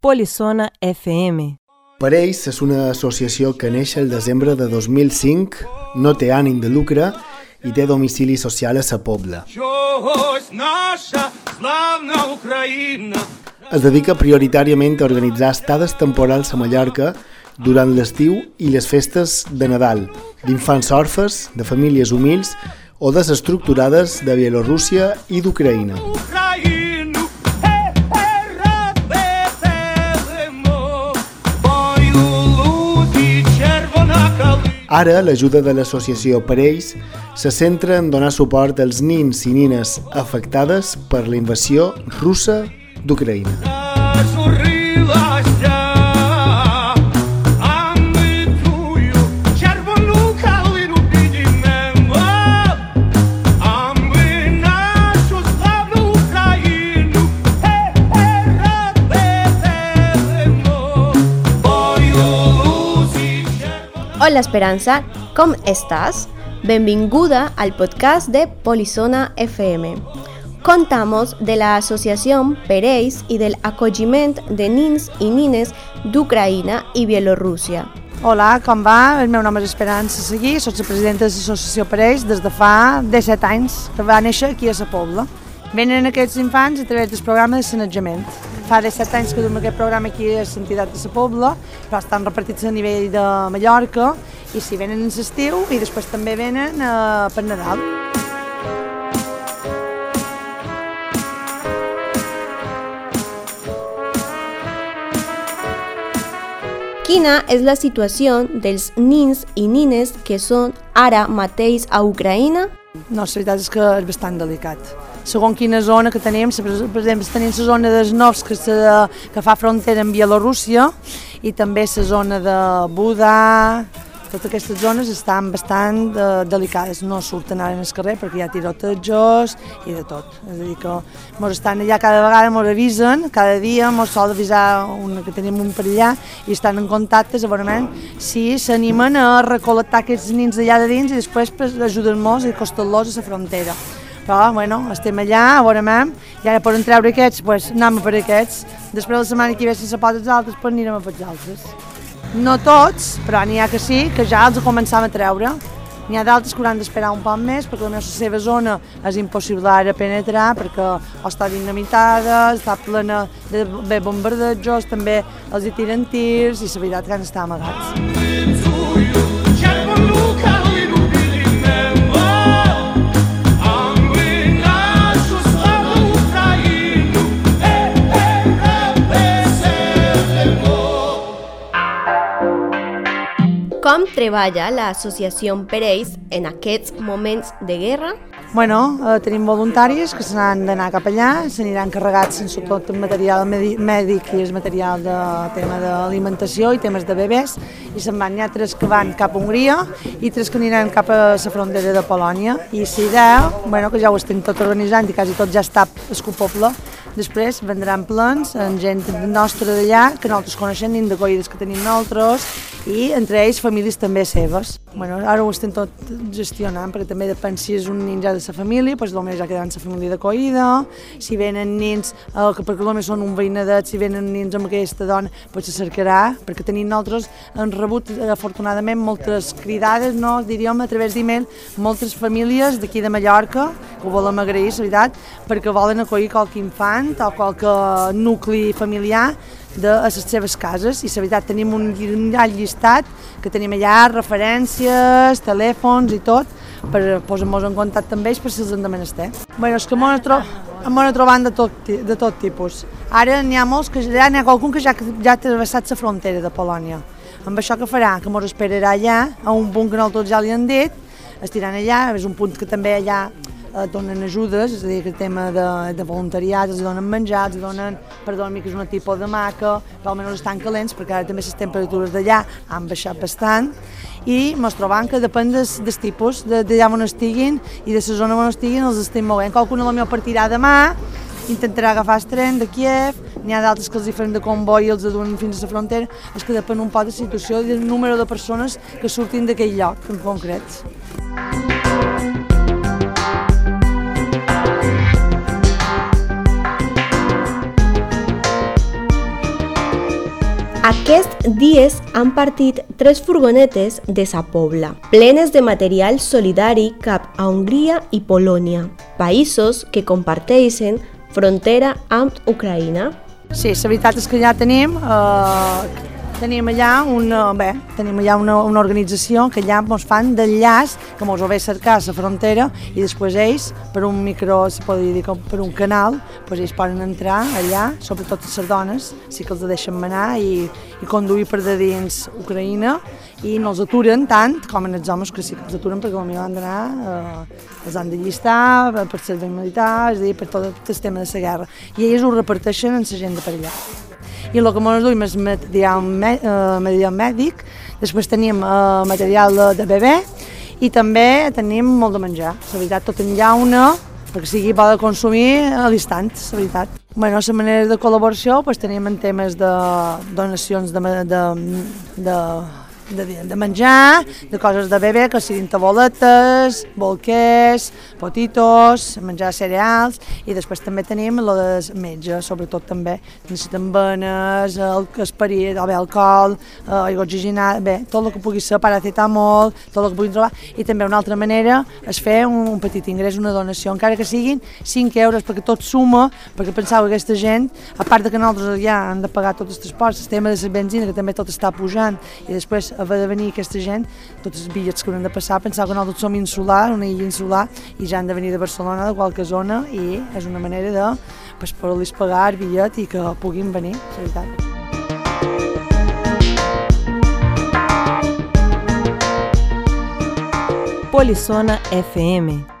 Polissona FM. Parells és una associació que neix el desembre de 2005, no té ànim de lucre i té domicili social a sa Pobla. Es dedica prioritàriament a organitzar estades temporals a Mallorca durant l'estiu i les festes de Nadal, d'infants orfes, de famílies humils o desestructurades de Bielorússia i d'Ucraïna. Ara, l'ajuda de l'associació Parells se centra en donar suport als nins i nines afectades per la invasió russa d'Ucraïna. Hola Esperanza, com estàs? Benvinguda al podcast de Polizona FM. Contamos de la Asociación Pereis y del acogiment de nins i nines d'Ucraïna i Bielorússia. Hola, com va? El meu nom és Esperança Seguí, soc la presidenta de l'Associació Pereis des de fa 17 anys, que va néixer aquí a la Pobla. Venen aquests infants a través del programa de sanejament. Fa 17 anys que duem aquest programa aquí a l'entitat de la Pobla, però estan repartits a nivell de Mallorca i si venen en l'estiu i després també venen eh, per Nadal. Quina és la situació dels nins i nines que són ara mateix a Ucraïna? No, la veritat és que és bastant delicat. Segons quina zona que tenim, per exemple, tenim la zona dels Novs que, se, que fa frontera amb Bielorússia i també la zona de Buda, totes aquestes zones estan bastant eh, delicades, no surten ara al carrer perquè hi ha tirotejos i de tot. És a dir, que ens estan allà cada vegada, ens avisen, cada dia ens sol avisar un, que tenim un per allà i estan en contacte, segurament, si s'animen a recol·lectar aquests nins d'allà de dins i després pues, ajuden-nos i acostar-los a la frontera. Però, bueno, estem allà, a veure, mam, i ara poden treure aquests, pues, anem per aquests. Després la setmana que ve, si se els altres, pues, anirem a per els altres. No tots, però n'hi ha que sí, que ja els començam a treure. N'hi ha d'altres que hauran d'esperar un poc més perquè la seva zona és impossible ara penetrar perquè o està dinamitada, està plena de bombardejos, també els hi tiren tirs i la veritat que han d'estar amagats. Treballa l'associació Pereis en aquests moments de guerra? Bueno, eh, tenim voluntaris que se n'han d'anar cap allà, s'aniran carregats sense tot el material mèdic i el material de tema d'alimentació i temes de bebès, i se'n van, hi ha tres que van cap a Hongria i tres que aniran cap a la frontera de Polònia. I la idea, bueno, que ja ho estem tot organitzant i quasi tot ja està escopable, després vendran plans amb gent nostra d'allà que nosaltres coneixem, ni d'acollida que tenim nosaltres, i entre ells famílies també seves. Bueno, ara ho estem tot gestionant, perquè també depèn si és un nin ja de la família, doncs potser ja quedaran la família d'acollida, si venen nins, eh, que perquè només són un veïnadet, si venen nins amb aquesta dona, doncs se cercarà, perquè tenim nosaltres hem rebut afortunadament moltes cridades, no, diríem, a través d'e-mail, moltes famílies d'aquí de Mallorca, que ho volem agrair, la veritat, perquè volen acollir qualque infant o qualque nucli familiar de a les seves cases i la veritat tenim un, llarg llistat que tenim allà referències, telèfons i tot per posar-nos en contacte amb ells per si els han de menester. Bueno, és que m'ho tro trobant de tot, de tot tipus. Ara n'hi ha molts que ja n'hi ha qualcun que ja, ja ha travessat la frontera de Polònia. Amb això que farà? Que mos esperarà allà, a un punt que nosaltres ja li han dit, estiran allà, és un punt que també allà eh, donen ajudes, és a dir, el tema de, de voluntariat, els donen menjar, els donen per dormir, que és un tipus de maca, però almenys estan calents, perquè ara també les temperatures d'allà han baixat bastant, i ens trobam que depèn des, des tipus, d'allà on estiguin i de la zona on estiguin els estem movent. La meva partirà demà, intentarà agafar el tren de Kiev, n'hi ha d'altres que els hi de comboi i els duen fins a la frontera, és que depèn un poc de situació i del número de persones que surtin d'aquell lloc en concret. Aquests dies han partit tres furgonetes de sa pobla, plenes de material solidari cap a Hongria i Polònia, països que comparteixen frontera amb Ucraïna. Sí, la veritat és que ja tenim eh, tenim allà una, bé, tenim allà una, una organització que allà ens fan d'enllaç que ens ho ve cercar a la frontera i després ells, per un micro, se pot dir com per un canal, doncs ells poden entrar allà, sobretot les dones, sí que els deixen manar i, i conduir per de dins Ucraïna i no els aturen tant com en els homes que sí que els aturen perquè potser han d'anar, eh, els han de llistar per servei militar, és a dir, per tot el tema de la guerra. I ells ho reparteixen en la gent de per allà i el que ens duim és material, eh, material mèdic, després tenim eh, material de, de bebè i també tenim molt de menjar. La veritat, tot en llauna, perquè sigui pot consumir a l'instant, la veritat. Bueno, la manera de col·laboració pues, tenim en temes de donacions de, de, de de, de menjar, de coses de beber, que siguin taboletes, bolquers, potitos, menjar cereals, i després també tenim lo de metge, sobretot també. Necessiten venes, el, esperit, bé, alcohol, eh, aigua oxigenada, bé, tot el que pugui ser paracetamol, tot el que puguin trobar, i també una altra manera és fer un, un petit ingrés, una donació, encara que siguin 5 euros, perquè tot suma, perquè penseu que aquesta gent, a part de que nosaltres ja han de pagar tots els transports, el tema de la benzina, que també tot està pujant, i després haver de venir aquesta gent, tots els bitllets que hauran de passar, pensar que nosaltres som insular, una illa insular, i ja han de venir de Barcelona, de qualque zona, i és una manera de pues, poder-los pagar el bitllet i que puguin venir, la veritat. Polissona FM